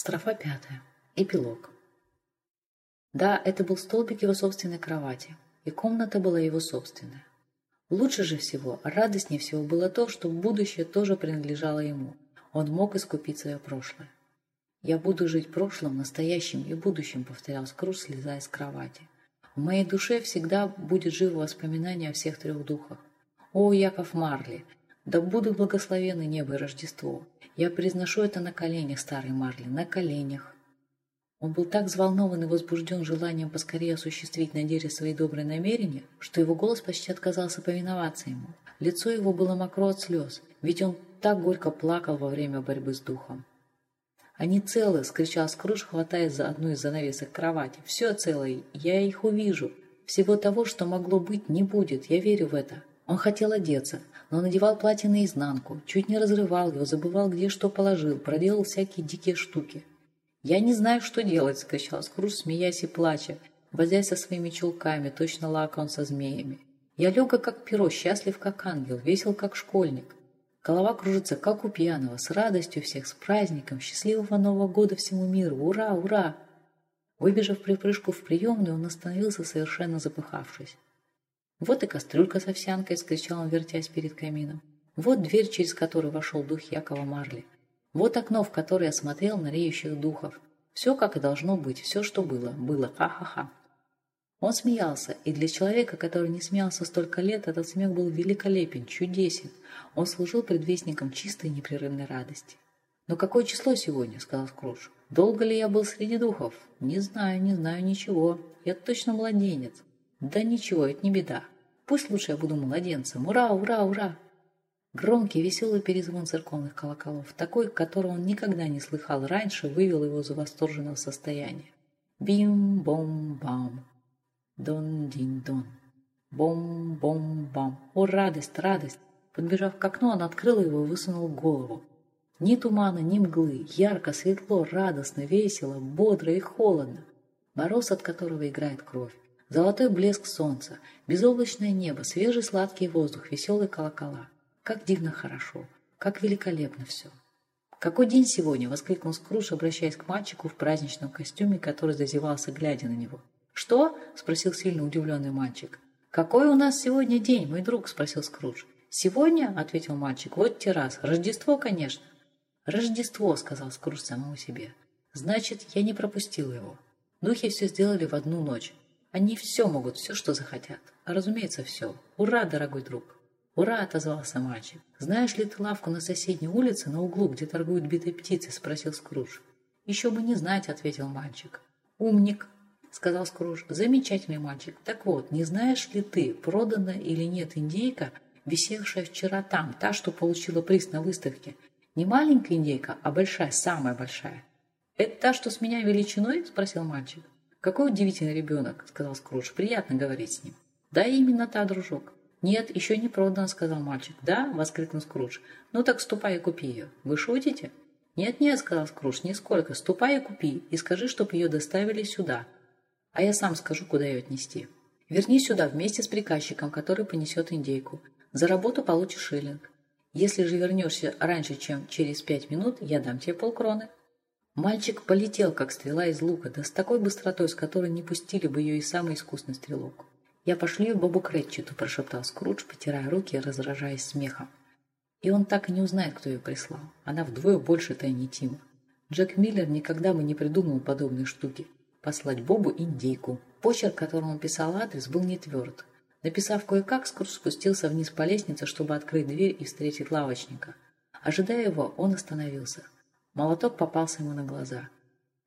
Строфа пятая. Эпилог. Да, это был столбик его собственной кровати, и комната была его собственная. Лучше же всего, радостнее всего было то, что будущее тоже принадлежало ему. Он мог искупить свое прошлое. «Я буду жить прошлым, настоящим и будущим», — повторял Скрудж, слезая с кровати. «В моей душе всегда будет живо воспоминание о всех трех духах. О, Яков Марли, да будут благословены небо и Рождество. Я произношу это на коленях, старый Марли, на коленях. Он был так взволнован и возбужден желанием поскорее осуществить на деле свои добрые намерения, что его голос почти отказался повиноваться ему. Лицо его было мокро от слез, ведь он так горько плакал во время борьбы с духом. «Они целы!» — скричал Скрудж, хватаясь за одну из занавесок кровати. «Все целое! Я их увижу! Всего того, что могло быть, не будет! Я верю в это!» Он хотел одеться, но надевал платье наизнанку, чуть не разрывал его, забывал, где что положил, проделал всякие дикие штуки. «Я не знаю, что делать!» — скричал Скрудж, смеясь и плача, возясь со своими чулками, точно лака со змеями. «Я легок, как перо, счастлив, как ангел, весел, как школьник. Голова кружится, как у пьяного, с радостью всех, с праздником, счастливого Нового года всему миру! Ура, ура!» Выбежав припрыжку в приемную, он остановился, совершенно запыхавшись. «Вот и кастрюлька с овсянкой!» — скричал он, вертясь перед камином. «Вот дверь, через которую вошел дух Якова Марли. Вот окно, в которое осмотрел на реющих духов. Все, как и должно быть, все, что было, было ха-ха-ха». Он смеялся, и для человека, который не смеялся столько лет, этот смех был великолепен, чудесен. Он служил предвестником чистой непрерывной радости. «Но какое число сегодня?» — сказал Скрудж. «Долго ли я был среди духов?» «Не знаю, не знаю ничего. Я точно младенец. Да ничего, это не беда. Пусть лучше я буду младенцем. Ура, ура, ура! Громкий, веселый перезвон церковных колоколов, такой, которого он никогда не слыхал раньше, вывел его из восторженного состояния. Бим-бом-бам. Дон-дин-дон. Бом-бом-бам. О, радость, радость! Подбежав к окну, он открыл его и высунул голову. Ни тумана, ни мглы, ярко, светло, радостно, весело, бодро и холодно. Мороз, от которого играет кровь. Золотой блеск солнца, безоблачное небо, свежий сладкий воздух, веселые колокола. Как дивно хорошо, как великолепно все. «Какой день сегодня?» — воскликнул Скрудж, обращаясь к мальчику в праздничном костюме, который зазевался, глядя на него. «Что?» — спросил сильно удивленный мальчик. «Какой у нас сегодня день, мой друг?» — спросил Скрудж. «Сегодня?» — ответил мальчик. «Вот те раз. Рождество, конечно». «Рождество», — сказал Скрудж самому себе. «Значит, я не пропустил его. Духи все сделали в одну ночь. Они все могут, все, что захотят. А разумеется, все. Ура, дорогой друг!» «Ура!» – отозвался мальчик. «Знаешь ли ты лавку на соседней улице, на углу, где торгуют битой птицей?» – спросил Скрудж. «Еще бы не знать», – ответил мальчик. «Умник», – сказал Скрудж. «Замечательный мальчик. Так вот, не знаешь ли ты, продана или нет индейка, висевшая вчера там, та, что получила приз на выставке? Не маленькая индейка, а большая, самая большая». «Это та, что с меня величиной?» – спросил мальчик. «Какой удивительный ребенок», — сказал Скрудж. «Приятно говорить с ним». «Да, именно та, дружок». «Нет, еще не продана», — сказал мальчик. «Да?» — воскликнул Скрудж. «Ну так ступай и купи ее. Вы шутите?» «Нет-нет», — сказал Скрудж, — «нисколько. Ступай и купи, и скажи, чтоб ее доставили сюда. А я сам скажу, куда ее отнести. Верни сюда вместе с приказчиком, который понесет индейку. За работу получишь шиллинг. Если же вернешься раньше, чем через пять минут, я дам тебе полкроны». Мальчик полетел, как стрела из лука, да с такой быстротой, с которой не пустили бы ее и самый искусный стрелок. «Я пошлю бабу Крэтчету», – прошептал Скрудж, потирая руки и разражаясь смехом. И он так и не узнает, кто ее прислал. Она вдвое больше Тайни Тима. Джек Миллер никогда бы не придумал подобной штуки. Послать Бобу индейку. Почерк, которым он писал адрес, был не тверд. Написав кое-как, Скрудж спустился вниз по лестнице, чтобы открыть дверь и встретить лавочника. Ожидая его, он остановился – Молоток попался ему на глаза.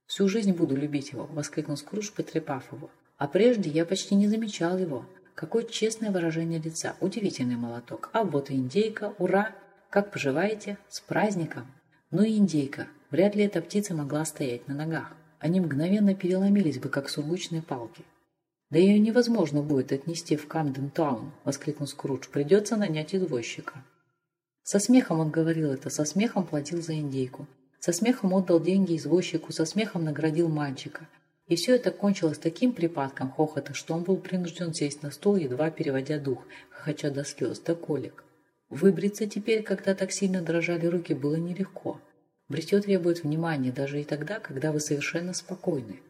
«Всю жизнь буду любить его!» — воскликнул Скрудж, потрепав его. «А прежде я почти не замечал его. Какое честное выражение лица! Удивительный молоток! А вот и индейка! Ура! Как поживаете? С праздником!» Ну и индейка. Вряд ли эта птица могла стоять на ногах. Они мгновенно переломились бы, как сургучные палки. «Да ее невозможно будет отнести в Камден-таун!» — воскликнул Скрудж. «Придется нанять извозчика». Со смехом он говорил это, со смехом платил за индейку. Со смехом отдал деньги извозчику, со смехом наградил мальчика. И все это кончилось таким припадком хохота, что он был принужден сесть на стол, едва переводя дух, хохоча до слез, до колик. Выбриться теперь, когда так сильно дрожали руки, было нелегко. Бритье требует внимания даже и тогда, когда вы совершенно спокойны.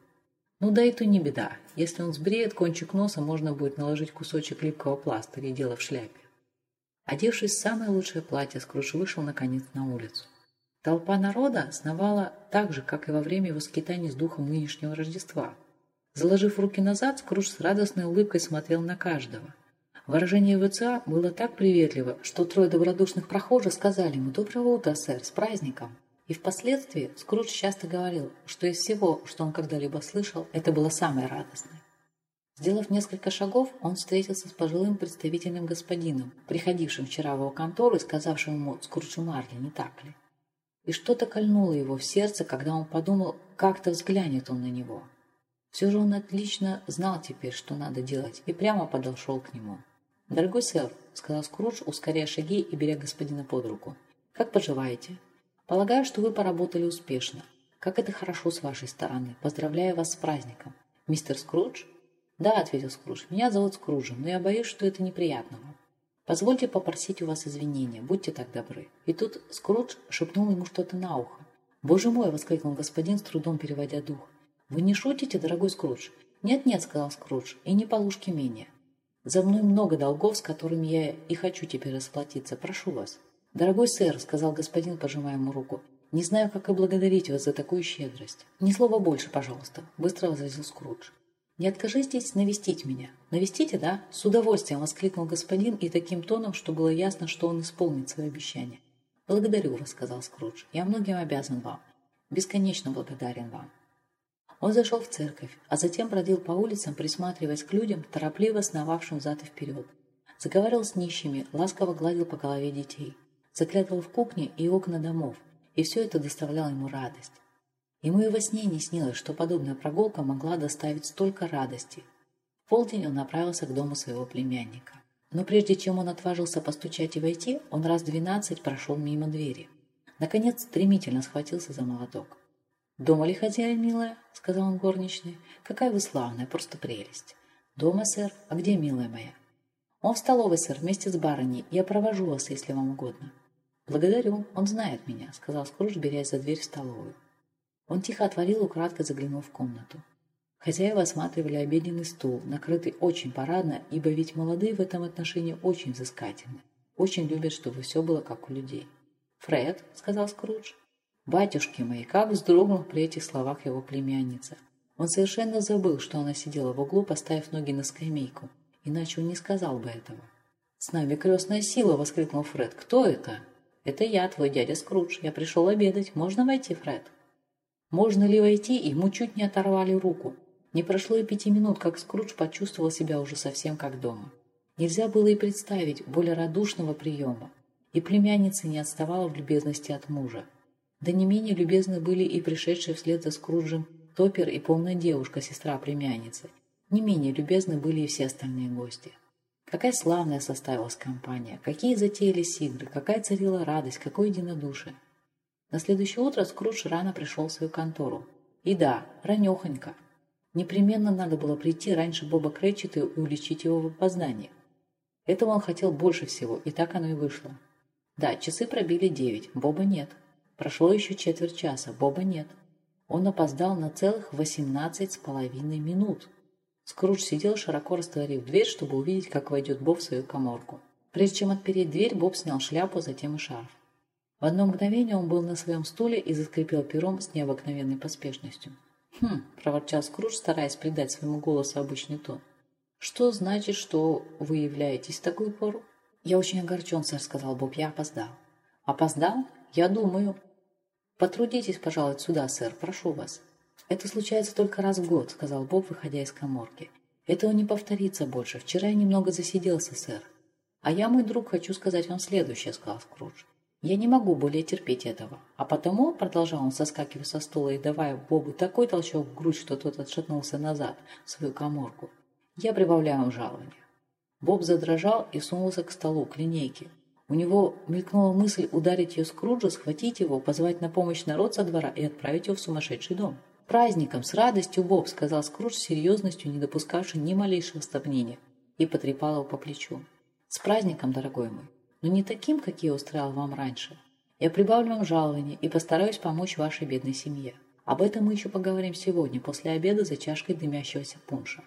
Ну да и то не беда. Если он сбреет кончик носа, можно будет наложить кусочек липкого пластыря и дело в шляпе. Одевшись в самое лучшее платье, Скрудж вышел наконец на улицу. Толпа народа сновала так же, как и во время его скитаний с духом нынешнего Рождества. Заложив руки назад, Скрудж с радостной улыбкой смотрел на каждого. Выражение ВЦА было так приветливо, что трое добродушных прохожих сказали ему «Доброго утра, сэр, с праздником!» И впоследствии Скрудж часто говорил, что из всего, что он когда-либо слышал, это было самое радостное. Сделав несколько шагов, он встретился с пожилым представительным господином, приходившим вчера в его контору и сказавшим ему «Скруджу Марли, не так ли?». И что-то кольнуло его в сердце, когда он подумал, как-то взглянет он на него. Все же он отлично знал теперь, что надо делать, и прямо подошел к нему. «Дорогой сэр», — сказал Скрудж, ускоряя шаги и беря господина под руку, — «как поживаете? Полагаю, что вы поработали успешно. Как это хорошо с вашей стороны. Поздравляю вас с праздником. Мистер Скрудж?» «Да», — ответил Скрудж, — «меня зовут Скруджем, но я боюсь, что это неприятно. Позвольте попросить у вас извинения, будьте так добры». И тут Скрудж шепнул ему что-то на ухо. «Боже мой!» — воскликнул господин, с трудом переводя дух. «Вы не шутите, дорогой Скрудж?» «Нет-нет», — сказал Скрудж, — «и не полушки менее. За мной много долгов, с которыми я и хочу теперь расплатиться. Прошу вас». «Дорогой сэр», — сказал господин, пожимая ему руку, — «не знаю, как и благодарить вас за такую щедрость». «Ни слова больше, пожалуйста», — быстро возразил Скрудж. «Не откажитесь навестить меня». «Навестите, да?» С удовольствием воскликнул господин и таким тоном, что было ясно, что он исполнит свое обещание. «Благодарю вас», — сказал Скрудж. «Я многим обязан вам. Бесконечно благодарен вам». Он зашел в церковь, а затем бродил по улицам, присматриваясь к людям, торопливо сновавшим взад и вперед. Заговорил с нищими, ласково гладил по голове детей. Заглядывал в кухни и окна домов, и все это доставляло ему радость. Ему и во сне не снилось, что подобная прогулка могла доставить столько радости. В полдень он направился к дому своего племянника. Но прежде чем он отважился постучать и войти, он раз двенадцать прошел мимо двери. Наконец стремительно схватился за молоток. «Дома ли хозяин, милая?» — сказал он горничной. «Какая вы славная, просто прелесть!» «Дома, сэр. А где, милая моя?» «Он в столовой, сэр, вместе с барыней. Я провожу вас, если вам угодно». «Благодарю, он знает меня», — сказал Скрудж, берясь за дверь в столовую. Он тихо отворил, украдкой заглянув в комнату. Хозяева осматривали обеденный стул, накрытый очень парадно, ибо ведь молодые в этом отношении очень взыскательны, очень любят, чтобы все было как у людей. «Фред», — сказал Скрудж, Батюшки мои, как вздрогнул при этих словах его племянница. Он совершенно забыл, что она сидела в углу, поставив ноги на скамейку, иначе он не сказал бы этого. «С нами крестная сила!» — воскликнул Фред. «Кто это?» «Это я, твой дядя Скрудж. Я пришел обедать. Можно войти, Фред?» Можно ли войти, ему чуть не оторвали руку. Не прошло и пяти минут, как Скрудж почувствовал себя уже совсем как дома. Нельзя было и представить более радушного приема. И племянница не отставала в любезности от мужа. Да не менее любезны были и пришедшие вслед за Скруджем Топер и полная девушка, сестра племянницы. Не менее любезны были и все остальные гости. Какая славная составилась компания, какие затеялись игры, какая царила радость, какое единодушие. На следующее утро Скрудж рано пришел в свою контору. И да, ранехонько. Непременно надо было прийти раньше Боба Крэтчета и уличить его в опоздании. Этого он хотел больше всего, и так оно и вышло. Да, часы пробили девять, Боба нет. Прошло еще четверть часа, Боба нет. Он опоздал на целых восемнадцать с половиной минут. Скрудж сидел, широко растворив дверь, чтобы увидеть, как войдет Боб в свою коморку. Прежде чем отпереть дверь, Боб снял шляпу, затем и шарф. В одно мгновение он был на своем стуле и заскрипел пером с необыкновенной поспешностью. «Хм», – проворчал Скрудж, стараясь придать своему голосу обычный тон. «Что значит, что вы являетесь в такую пору?» «Я очень огорчен, сэр», – сказал Боб, – «я опоздал». «Опоздал? Я думаю». «Потрудитесь, пожалуйста, сюда, сэр, прошу вас». «Это случается только раз в год», — сказал Боб, выходя из коморки. «Этого не повторится больше. Вчера я немного засиделся, сэр». «А я, мой друг, хочу сказать вам следующее», — сказал Скрудж. «Я не могу более терпеть этого. А потому», — продолжал он, соскакивая со стула и давая Бобу такой толчок в грудь, что тот отшатнулся назад в свою коморку, «я прибавляю жалование». Боб задрожал и сунулся к столу, к линейке. У него мелькнула мысль ударить ее Скруджа, схватить его, позвать на помощь народ со двора и отправить его в сумасшедший дом. «Праздником, с радостью, Боб!» — сказал Скрудж с серьезностью, не допускавший ни малейшего стопнения, и потрепал его по плечу. «С праздником, дорогой мой! Но не таким, как я устраивал вам раньше. Я прибавлю вам жалование и постараюсь помочь вашей бедной семье. Об этом мы еще поговорим сегодня, после обеда за чашкой дымящегося пунша.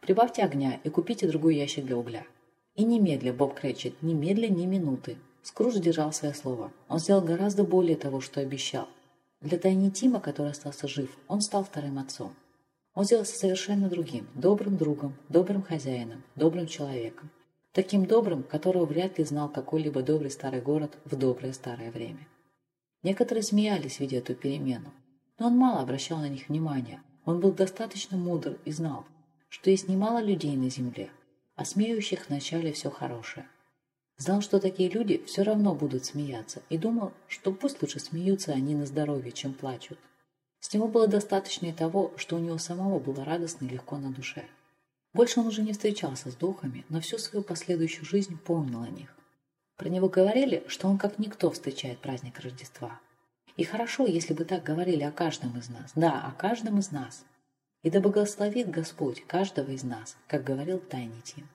Прибавьте огня и купите другой ящик для угля. И немедля, Боб Кречет, немедля ни минуты. Скрудж держал свое слово. Он сделал гораздо более того, что обещал. Для Тайни Тима, который остался жив, он стал вторым отцом. Он сделался совершенно другим, добрым другом, добрым хозяином, добрым человеком. Таким добрым, которого вряд ли знал какой-либо добрый старый город в доброе старое время. Некоторые смеялись, видя эту перемену, но он мало обращал на них внимания. Он был достаточно мудр и знал, что есть немало людей на земле, а смеющих вначале все хорошее. Знал, что такие люди все равно будут смеяться, и думал, что пусть лучше смеются они на здоровье, чем плачут. С него было достаточно и того, что у него самого было радостно и легко на душе. Больше он уже не встречался с духами, но всю свою последующую жизнь помнил о них. Про него говорили, что он как никто встречает праздник Рождества. И хорошо, если бы так говорили о каждом из нас. Да, о каждом из нас. И да благословит Господь каждого из нас, как говорил Тайни Тим.